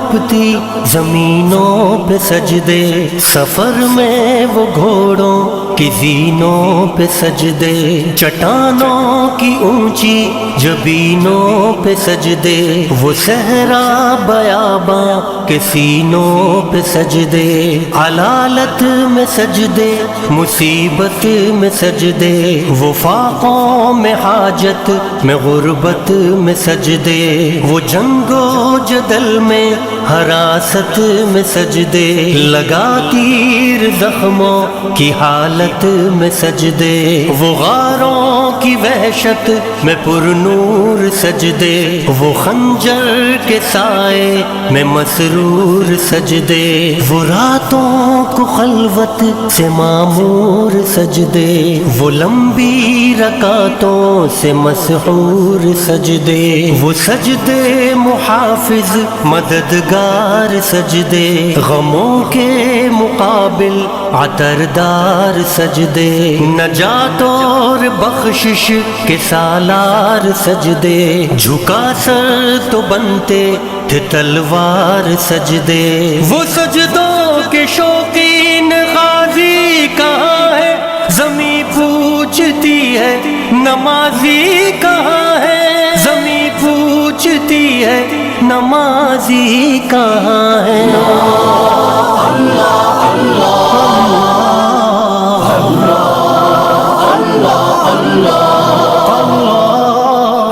تڑپتی زمینوں پہ سجدے سفر میں وہ گھوڑوں کی زینوں پہ سجدے، چٹانوں کی اونچی جبینوں پہ سجدے، وہ صحرا بیاباں کے سینوں پہ سجدے، علالت میں سجدے، مصیبت میں سجدے، وہ فاقوں میں حاجت، میں غربت میں سجدے، وہ جنگ و جدل میں حراست میں سجدے لگا تیر زخموں کی حالت میں سجدے، وہ غاروں کی وحشت میں پر نور سجدے، وہ خنجر کے سائے میں مسرور سجدے، وہ راتوں کو خلوت سے معمور سجدے، وہ لمبی رکاتوں سے مسحور سجدے، وہ سجدے محافظ، مددگار سجدے، غموں کے مقابل عطردار سجدے، نجات اور بخشش کے سالار سجدے۔ جھکا سر تو بنتے تھے تلوار سجدے۔ وہ سجدوں کے شوقین غازی کہاں ہے؟ زمیں پوچھتی ہے، نمازی کہاں ہے؟ زمیں پوچھتی ہے، نمازی کہاں ہے؟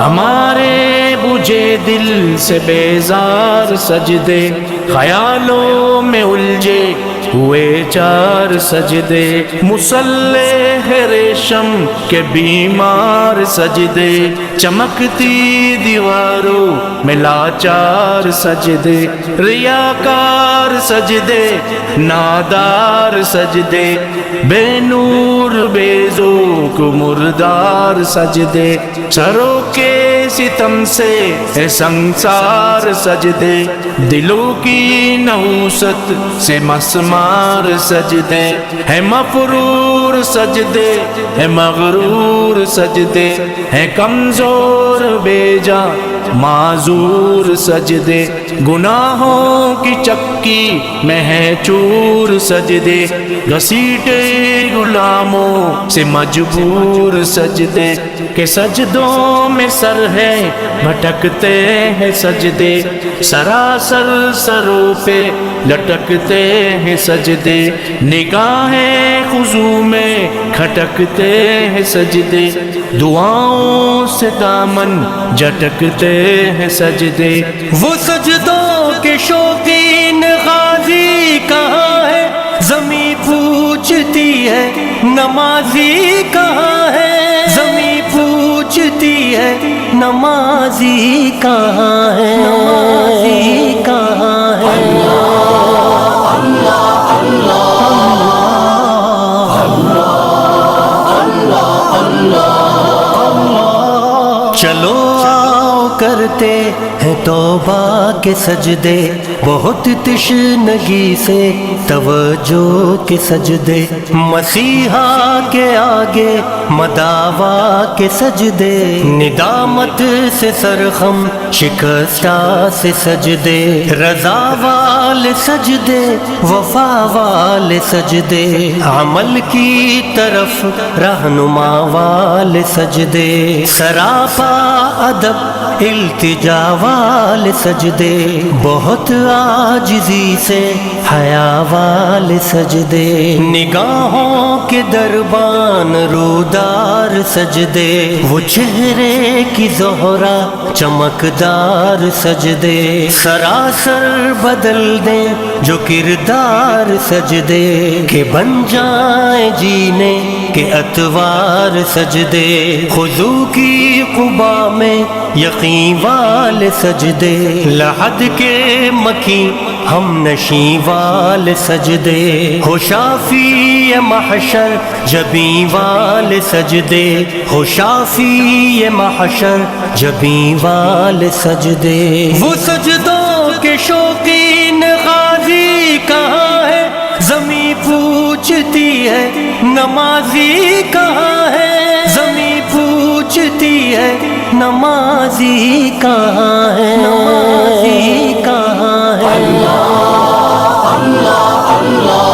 ہمارے بجھے دل سے بیزار سجدے خیالوں میں الجھے ہوئے چار سجدے، مسلح ریشم کے بیمار سجدے۔ چمکتی دیواروں میں لاچار سجدے، ریاکار سجدے، نادار سجدے۔ بے نور بے ذوق مردار سجدے۔ سروں کے ستم سے ہے سنسار سجدے۔ دلوں کی نحوست سے مسمار سجدے ہے مفرور سجدے ہے مغرور سجدے ہے کمزور بیجا معذور سجدے، گناہوں کی چکی میں ہے چور سجدے۔ گھسیٹے غلاموں سے مجبور سجدے۔ کہ سجدوں میں سر ہے، بھٹکتے ہیں سجدے۔ سراسر سروں پہ لٹکتے ہیں سجدے۔ نگاہیں خضو میں کھٹکتے ہیں سجدے، دعاؤں سے دامن جٹکتے ہیں سجدے۔ وہ سجدوں کے شوقین غازی کہاں ہے؟ زمیں پوچھتی ہے، نمازی کہاں ہے؟ زمیں پوچھتی ہے، نمازی کہاں ہے؟ نمازی کہاں ہے؟ چلو آؤ کرتے ہیں توبہ کے سجدے۔ بہت تشنگی سے توجہ کے سجدے، مسیحا کے آگے، مداوا کے سجدے، ندامت سے سرخم، شکستہ سے سجدے رضا وال سجدے وفا وال سجدے، عمل کی طرف رہنما وال سجدے، سراپا ادب التجا وال سجدے بہت آجزی سے حیا وال سجدے۔ نگاہوں کے دربان رودار سجدے۔ وہ چہرے کی زہرا چمکدار سجدے۔ سراسر بدل دیں جو کردار سجدے۔ کہ بن جائیں جینے کے اتوار سجدے۔ خضو کی قبا میں یقین وال سجدے۔ لحد کے مکی ہم نشیں وال سجدے ہو شافی محشر جبیں وال سجدے ہو شافی محشر جبیں وال سجدے۔ وہ سجدوں کے شوقین غازی کہاں ہے؟ زمیں پوچھتی ہے، نمازی کہاں ہے؟ زمیں پوچھتی ہے، نمازی کہاں ہے؟ نمازی کہاں اللہ